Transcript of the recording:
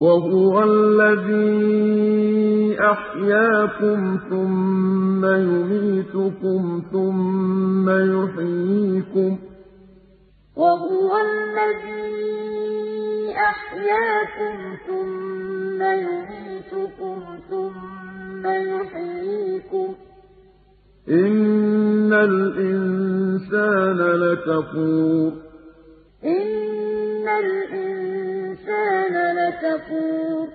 وَهُوَ الَّذِي أَحْيَاكُمْ ثُمَّ يُمِيتُكُمْ ثُمَّ يُحْيِيكُمْ ۗ. وَهُوَ الَّذِي أَحْيَاكُمْ ثُمَّ يُمِيتُكُمْ ثُمَّ يُحْيِيكُمْ ۗ. إِنَّ الْإِنسَانَ لَكَفُورٌ. لَكَفُورٌ